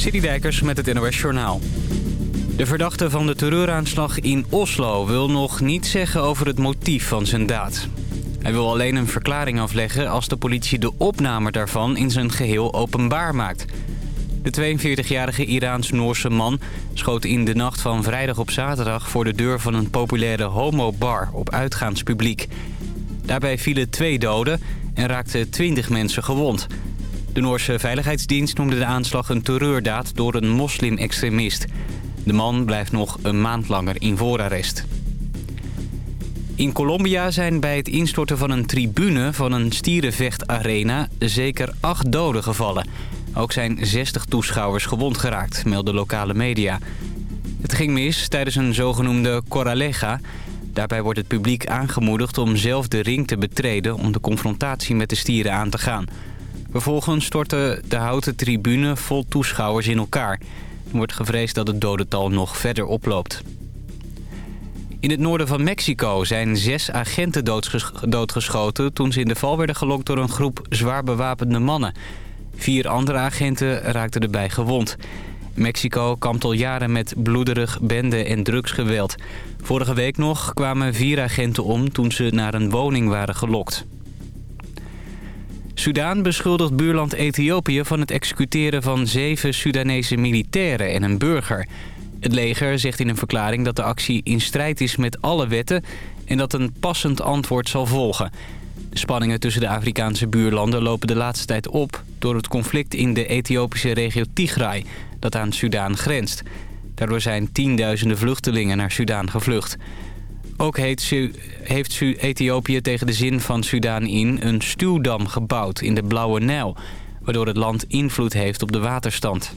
Dijkers met het NOS Journaal. De verdachte van de terreuraanslag in Oslo wil nog niets zeggen over het motief van zijn daad. Hij wil alleen een verklaring afleggen als de politie de opname daarvan in zijn geheel openbaar maakt. De 42-jarige Iraans-Noorse man schoot in de nacht van vrijdag op zaterdag... voor de deur van een populaire homobar op uitgaanspubliek. Daarbij vielen twee doden en raakten 20 mensen gewond... De Noorse Veiligheidsdienst noemde de aanslag een terreurdaad door een moslim-extremist. De man blijft nog een maand langer in voorarrest. In Colombia zijn bij het instorten van een tribune van een stierenvechtarena zeker acht doden gevallen. Ook zijn 60 toeschouwers gewond geraakt, melden lokale media. Het ging mis tijdens een zogenoemde Corraleja. Daarbij wordt het publiek aangemoedigd om zelf de ring te betreden om de confrontatie met de stieren aan te gaan. Vervolgens stortte de houten tribune vol toeschouwers in elkaar. Er wordt gevreesd dat het dodental nog verder oploopt. In het noorden van Mexico zijn zes agenten doodgeschoten... toen ze in de val werden gelokt door een groep zwaar bewapende mannen. Vier andere agenten raakten erbij gewond. Mexico kampt al jaren met bloederig bende- en drugsgeweld. Vorige week nog kwamen vier agenten om toen ze naar een woning waren gelokt. Sudaan beschuldigt buurland Ethiopië van het executeren van zeven Sudanese militairen en een burger. Het leger zegt in een verklaring dat de actie in strijd is met alle wetten... en dat een passend antwoord zal volgen. De spanningen tussen de Afrikaanse buurlanden lopen de laatste tijd op... door het conflict in de Ethiopische regio Tigray, dat aan Sudaan grenst. Daardoor zijn tienduizenden vluchtelingen naar Sudaan gevlucht... Ook heeft Ethiopië tegen de zin van Sudaan in een stuwdam gebouwd in de Blauwe Nijl... waardoor het land invloed heeft op de waterstand.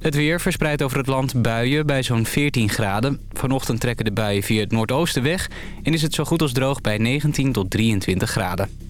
Het weer verspreidt over het land buien bij zo'n 14 graden. Vanochtend trekken de buien via het noordoosten weg... en is het zo goed als droog bij 19 tot 23 graden.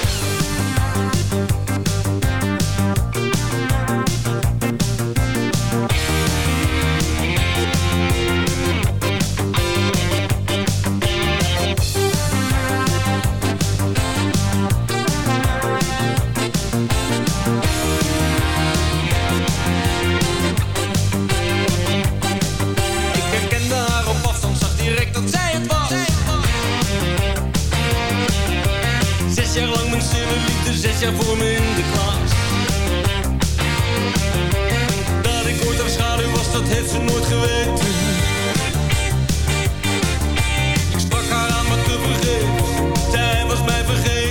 Jaar voor me in de klas. Dat ik ooit haar schaduw was, dat heeft ze nooit geweten. Ik sprak haar aan, maar te vergeefs. Zij was mij vergeten.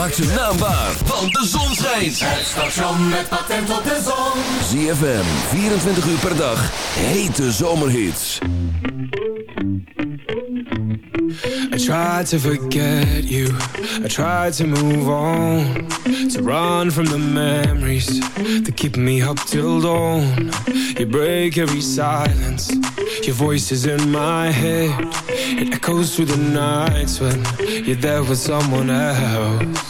Maak zijn naam waar, want de zon schijnt. Het station met patent op de zon. ZFM, 24 uur per dag. Hete zomerhits. I tried to forget you. I tried to move on. To run from the memories that keep me up till dawn. You break every silence. Your voice is in my head. It echoes through the nights when you're there with someone else.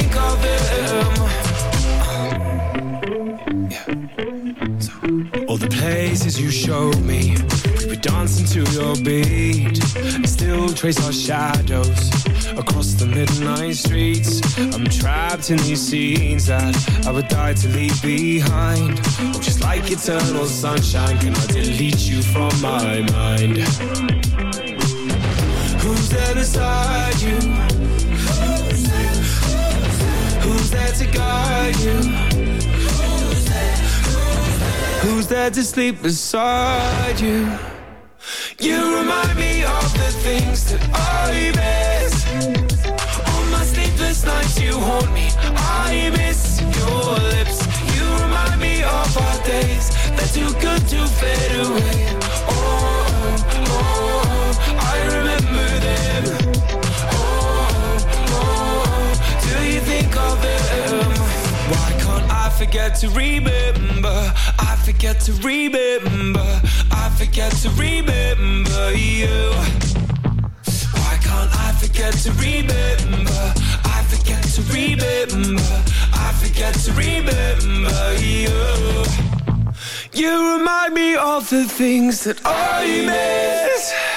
think of them? All the places you showed me We were dancing to your beat. And still trace our shadows Across the midnight streets. I'm trapped in these scenes That I would die to leave behind. Oh, Just like eternal sunshine Can I delete you from my mind? Who's there beside you? Who's there to guide you? Who's there to sleep beside you? You remind me of the things that I miss On my sleepless nights you haunt me I miss your lips You remind me of our days They're too good to fade away forget to remember? I forget to remember. I forget to remember you. Why can't I forget to remember? I forget to remember. I forget to remember you. You remind me of the things that I miss.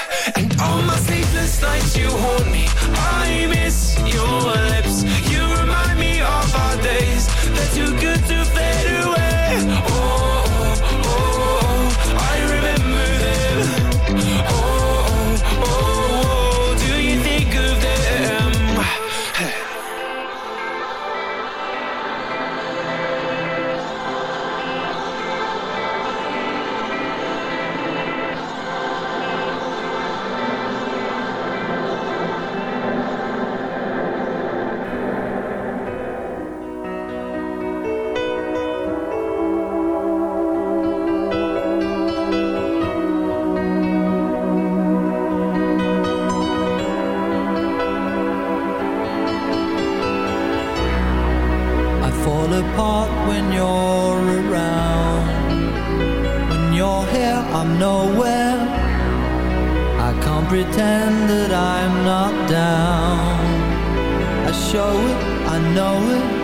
Fall apart when you're around. When you're here, I'm nowhere. I can't pretend that I'm not down. I show it, I know it.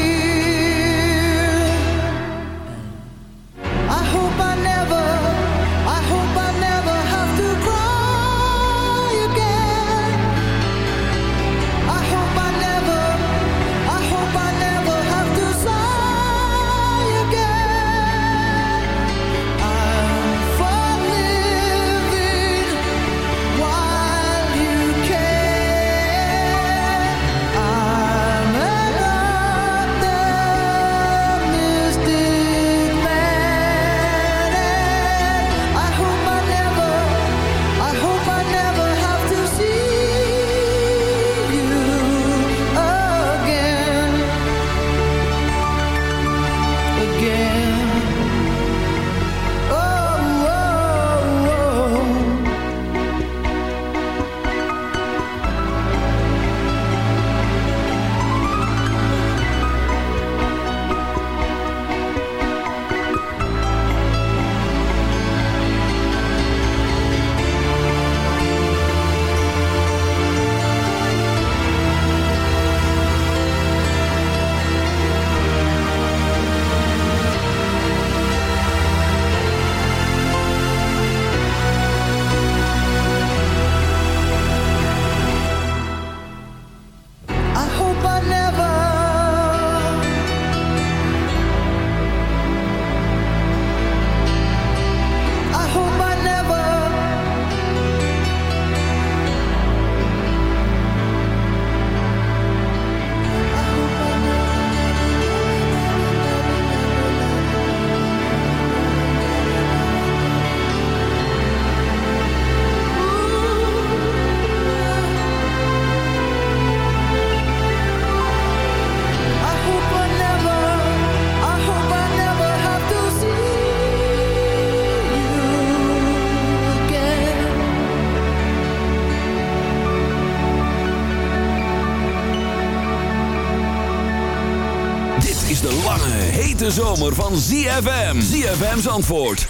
Hete zomer van ZFM. ZFM's antwoord 106.9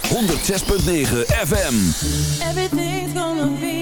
FM. Everything's gonna be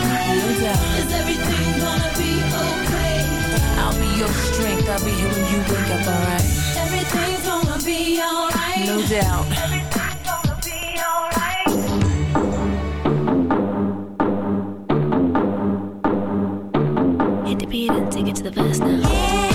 Is everything gonna be okay? I'll be your strength. I'll be when you wake up, alright? Everything's gonna be alright. No doubt. Everything's gonna be alright. Take it to the first now. Yeah.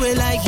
way like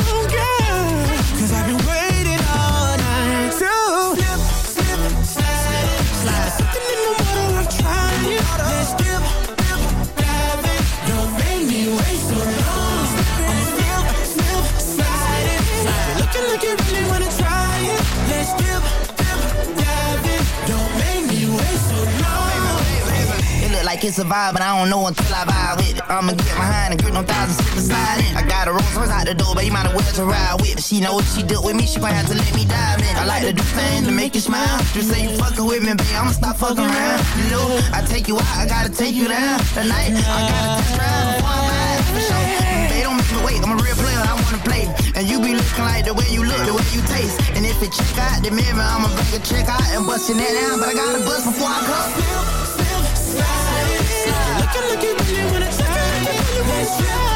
Like it's a vibe, but I don't know until I vibe with it. I'ma get behind and grip no thousand slip and slide in. I got a Rolls Royce out the door, but you might as well to ride with. She know what she do with me, she gon' have to let me dive in. I like to do things to make you smile. Just say you fucking with me, babe, I'ma stop fucking around. You know, I take you out, I gotta take you down. Tonight, I gotta test drive before I ride, for sure. They don't make me wait, I'm a real player, I wanna play. And you be looking like the way you look, the way you taste. And if it check out the mirror, I'ma bring a check out and bust your net down. But I gotta bust before I come. Looking like you really wanna try. Try.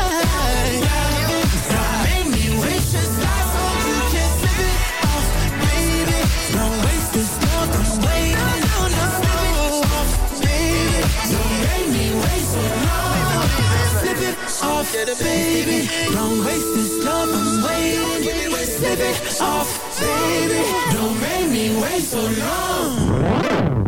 Don't make me waste your time, so you can slip it off, baby. Don't waste this love, baby. Don't make me wait so long. Slip it off, baby. Don't waste this love, I'm waiting. Slip it off, baby. Don't make me wait so long.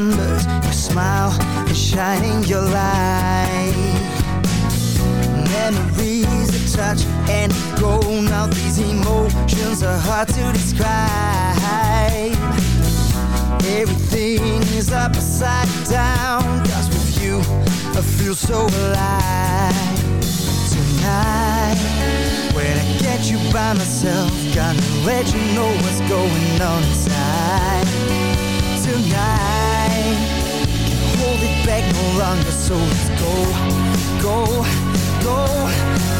Remembers your smile and shining your light. Memories that touch and go. Now these emotions are hard to describe. Everything is upside down. Cause with you, I feel so alive. Tonight, when I get you by myself, gonna let you know what's going on inside. Tonight, can't hold it back no longer, so let's go, go, go,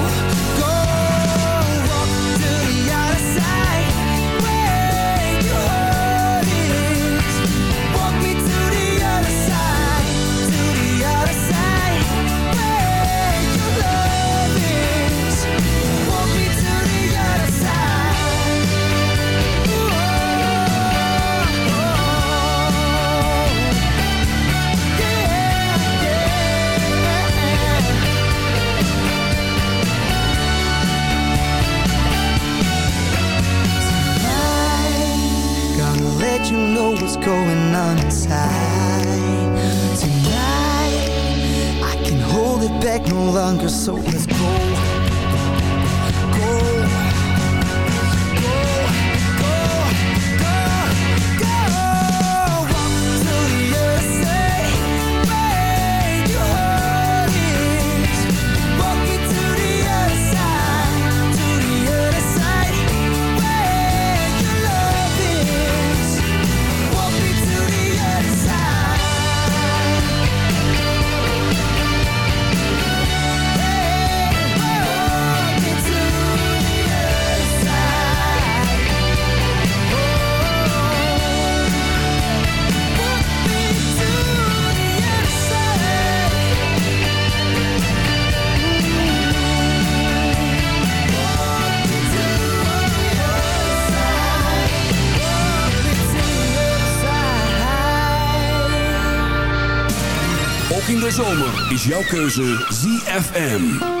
Longer, so jouw keuze ZFM.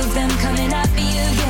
of them coming at me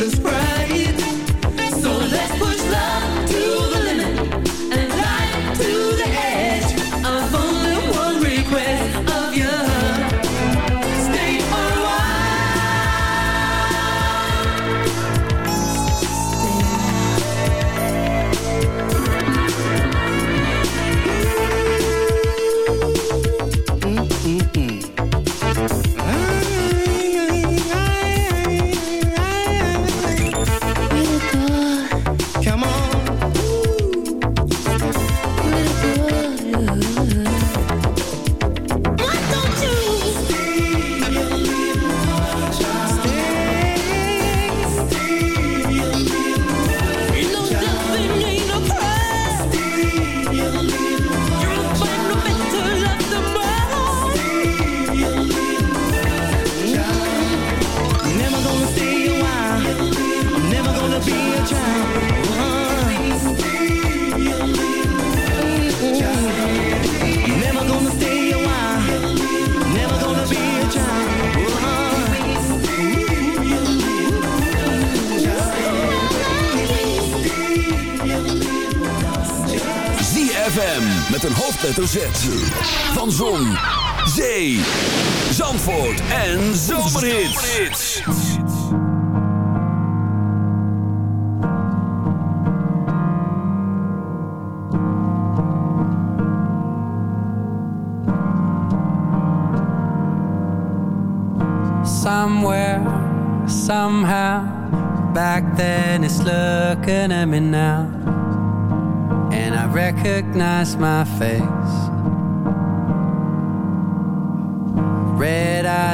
this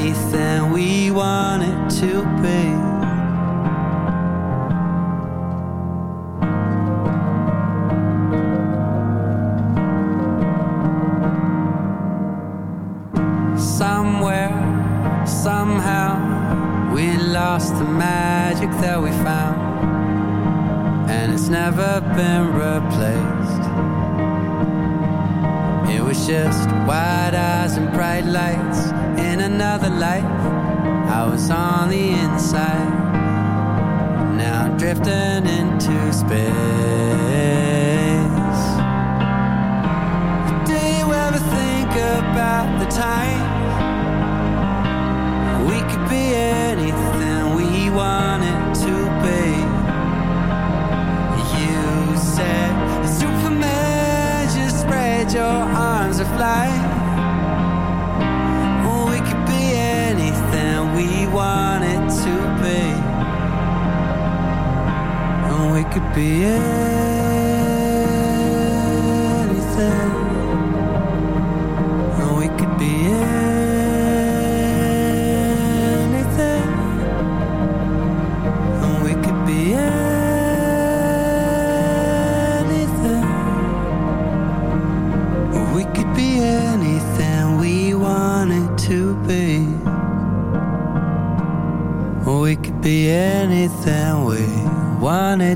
anything we want it to be. Lost the magic that we found. And it's never been replaced. It was just wide eyes and bright lights.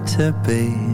to be.